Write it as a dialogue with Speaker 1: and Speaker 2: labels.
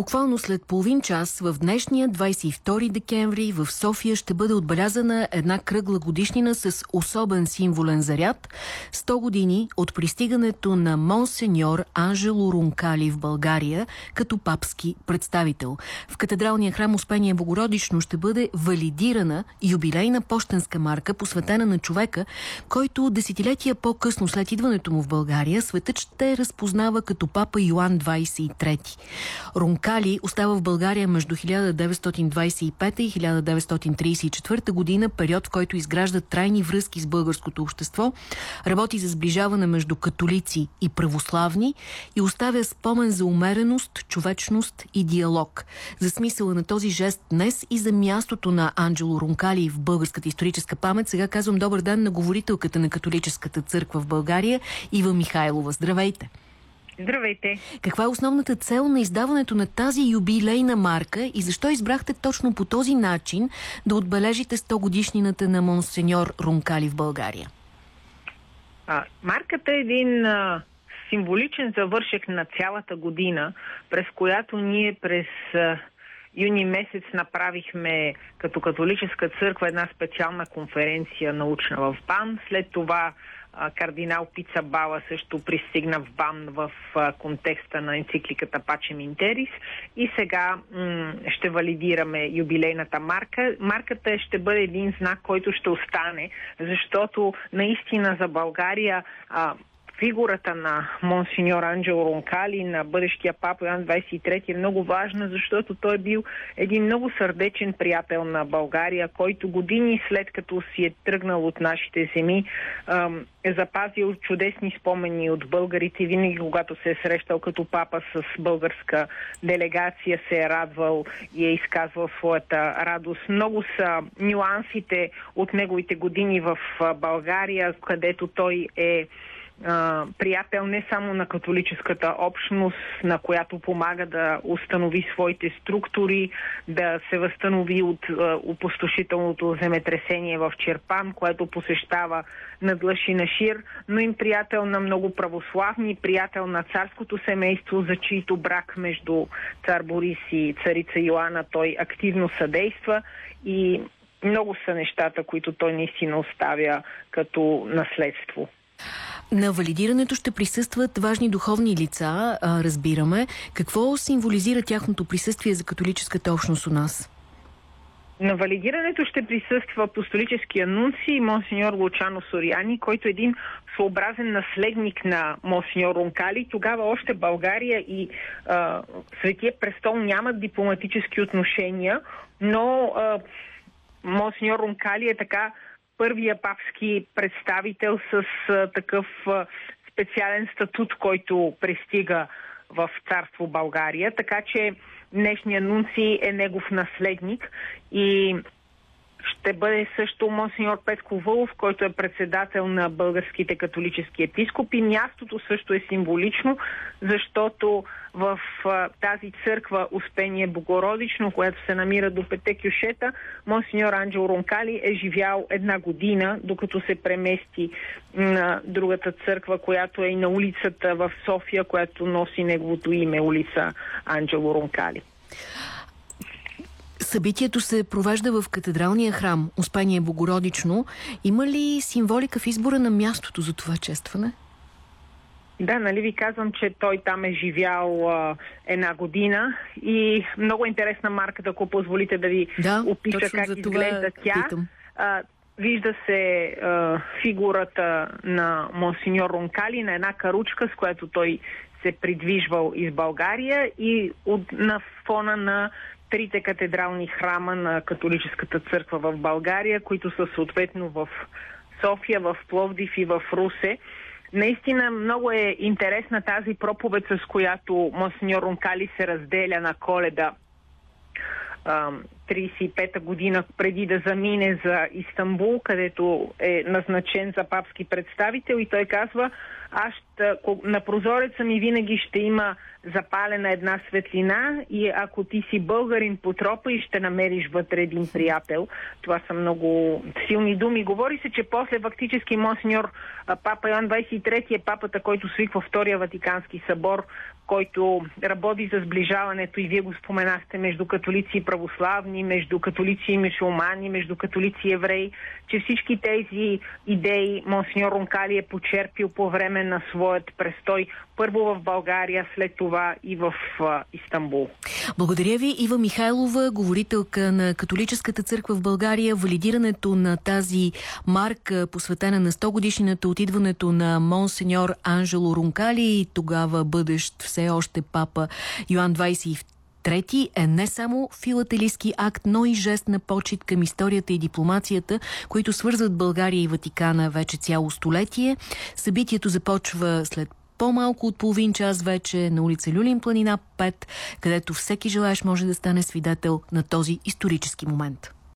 Speaker 1: Буквално след половин час в днешния 22 декември в София ще бъде отбелязана една кръгла годишнина с особен символен заряд. 100 години от пристигането на монсеньор Анжело Рункали в България като папски представител. В катедралния храм Успение Богородично ще бъде валидирана юбилейна почтенска марка, посветена на човека, който десетилетия по-късно след идването му в България светът ще разпознава като папа Йоан 23. Рункали остава в България между 1925 и 1934 година, период в който изгражда трайни връзки с българското общество, работи за сближаване между католици и православни и оставя спомен за умереност, човечност и диалог. За смисъла на този жест днес и за мястото на Анджело Рункали в българската историческа памет, сега казвам добър ден на говорителката на католическата църква в България Ива Михайлова. Здравейте!
Speaker 2: Здравейте!
Speaker 1: Каква е основната цел на издаването на тази юбилейна марка и защо избрахте точно по този начин да отбележите 100 годишнината на монсеньор Рункали в България?
Speaker 2: А, марката е един а, символичен завършек на цялата година, през която ние през а, юни месец направихме като католическа църква една специална конференция научна в БАН. След това кардинал Пица Бала също пристигна в БАН в контекста на енцикликата Пачем Интерис и сега ще валидираме юбилейната марка. Марката ще бъде един знак, който ще остане, защото наистина за България фигурата на монсеньор Анджел Ронкали, на бъдещия папа Йоан 23 е много важна, защото той е бил един много сърдечен приятел на България, който години след като си е тръгнал от нашите земи, е запазил чудесни спомени от българите. Винаги, когато се е срещал като папа с българска делегация, се е радвал и е изказвал своята радост. Много са нюансите от неговите години в България, където той е приятел не само на католическата общност, на която помага да установи своите структури, да се възстанови от опустошителното земетресение в Черпан, което посещава надлъж и на Шир, но им приятел на много православни, приятел на царското семейство, за чието брак между цар Борис и царица Йоанна той активно съдейства и много са нещата, които той наистина оставя като наследство.
Speaker 1: На валидирането ще присъстват важни духовни лица, а, разбираме. Какво символизира тяхното присъствие за католическата общност у нас?
Speaker 2: На валидирането ще присъства апостолическия нунци монсеньор Лучано Сориани, който е един своеобразен наследник на монсеньор Ронкали. Тогава още България и а, Светия престол нямат дипломатически отношения, но а, монсеньор Ронкали е така първия папски представител с такъв специален статут, който пристига в царство България, така че днешния нунци е негов наследник и ще бъде също монсеньор Петко Вълов, който е председател на българските католически епископи. Мястото също е символично, защото в а, тази църква Успение Богородично, която се намира до Пете Кюшета, монсеньор Анджел Ронкали е живял една година, докато се премести на другата църква, която е и на улицата в София, която носи неговото име, улица Анджело Ронкали.
Speaker 1: Събитието се провежда в катедралния храм Успение Богородично. Има ли символика в избора на мястото за това честване?
Speaker 2: Да, нали ви казвам, че той там е живял а, една година и много интересна марка, ако позволите да ви
Speaker 1: да,
Speaker 2: опиша как изглежда тя. А, вижда се а, фигурата на монсеньор Ронкали на една каручка, с която той се придвижвал из България и от, на фона на трите катедрални храма на католическата църква в България, които са съответно в София, в Пловдив и в Русе. Наистина много е интересна тази проповед, с която монсеньор Ронкали се разделя на коледа 1935 година, преди да замине за Истанбул, където е назначен за папски представител и той казва, аз на прозореца ми винаги ще има запалена една светлина и ако ти си българин по тропа и ще намериш вътре един приятел. Това са много силни думи. Говори се, че после фактически монсеньор папа Йоан 23 е папата, който свиква Втория Ватикански събор, който работи за сближаването и вие го споменахте между католици и православни, между католици и мусулмани, между католици и евреи, че всички тези идеи монсеньор Ронкали е почерпил по време на своят престой първо в България, след това и в а, Истанбул.
Speaker 1: Благодаря ви, Ива Михайлова, говорителка на Католическата църква в България. Валидирането на тази марка, посветена на 100 годишнината от идването на монсеньор Анжело Рункали, тогава бъдещ все още папа Йоан 22 Трети е не само филателийски акт, но и жест на почет към историята и дипломацията, които свързват България и Ватикана вече цяло столетие. Събитието започва след по-малко от половин час вече на улица Люлин планина 5, където всеки желаящ може да стане свидетел на този исторически момент.